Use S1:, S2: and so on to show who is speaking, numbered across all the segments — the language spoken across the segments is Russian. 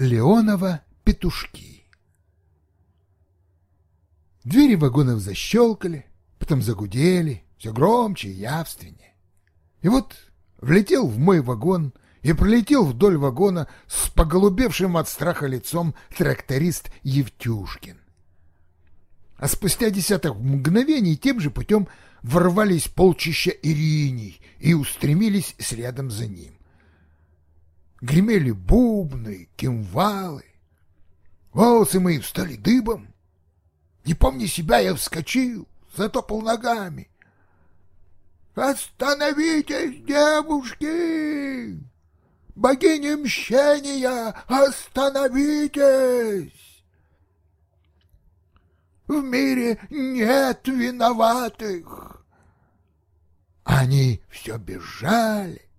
S1: Леонова петушки. Двери вагонов защелкали, потом загудели, все громче и явственнее. И вот влетел в мой вагон и пролетел вдоль вагона с поголубевшим от страха лицом тракторист Евтюшкин. А спустя десяток мгновений тем же путем ворвались полчища ириней и устремились следом за ним. Гремели бубны, кимвалы. Волосы мои встали дыбом. Не помня себя, я вскочил, затопал ногами. «Остановитесь, девушки! Богиня мщения, остановитесь! В мире нет виноватых!» Они все бежали.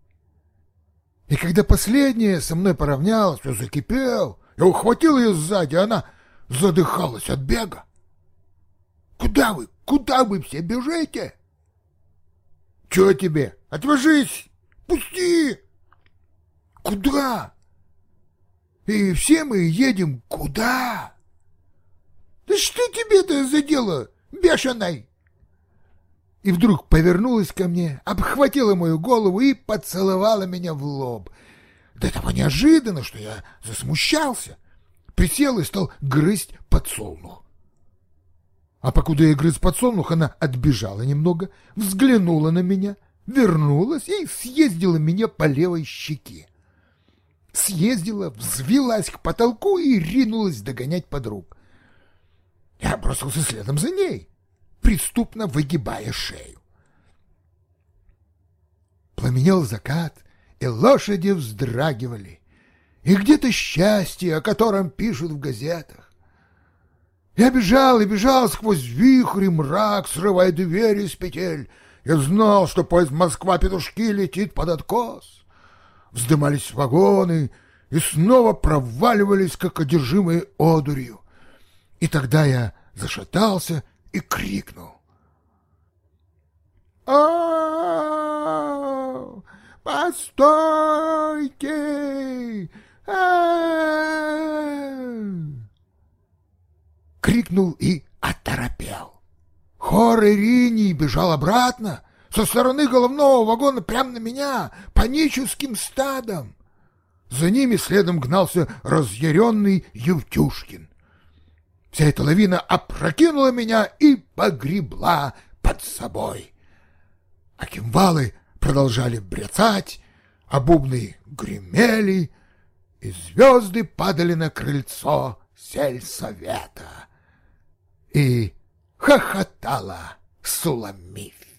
S1: И когда последняя со мной поравнялась, я закипел. Я ухватил ее сзади, она задыхалась от бега. Куда вы? Куда вы все бежите? Чего тебе? Отвяжись! Пусти! Куда? И все мы едем куда? Да что тебе-то за дело, бешеный? И вдруг повернулась ко мне, обхватила мою голову и поцеловала меня в лоб. До того неожиданно, что я засмущался. Присел и стал грызть подсолнух. А покуда я грыз подсолнух, она отбежала немного, взглянула на меня, вернулась и съездила меня по левой щеке. Съездила, взвелась к потолку и ринулась догонять подруг. Я бросился следом за ней, преступно выгибая шею. Пламенел закат, и лошади вздрагивали, и где-то счастье, о котором пишут в газетах. Я бежал и бежал сквозь вихрь и мрак, срывая двери с петель. Я знал, что поезд Москва-Петушки летит под откос. Вздымались вагоны и снова проваливались, как одержимые одурью. И тогда я зашатался и крикнул. «А, постойте! А-а-а!» крикнул и оторопел. Хор Иринии бежал обратно, со стороны головного вагона прямо на меня, паническим стадом. За ними следом гнался разъяренный Евтюшкин. Вся эта лавина опрокинула меня и погребла под собой. А кимвалы продолжали брецать, а бубны гремели, и звезды падали на крыльцо сельсовета и хохотала Суламифь.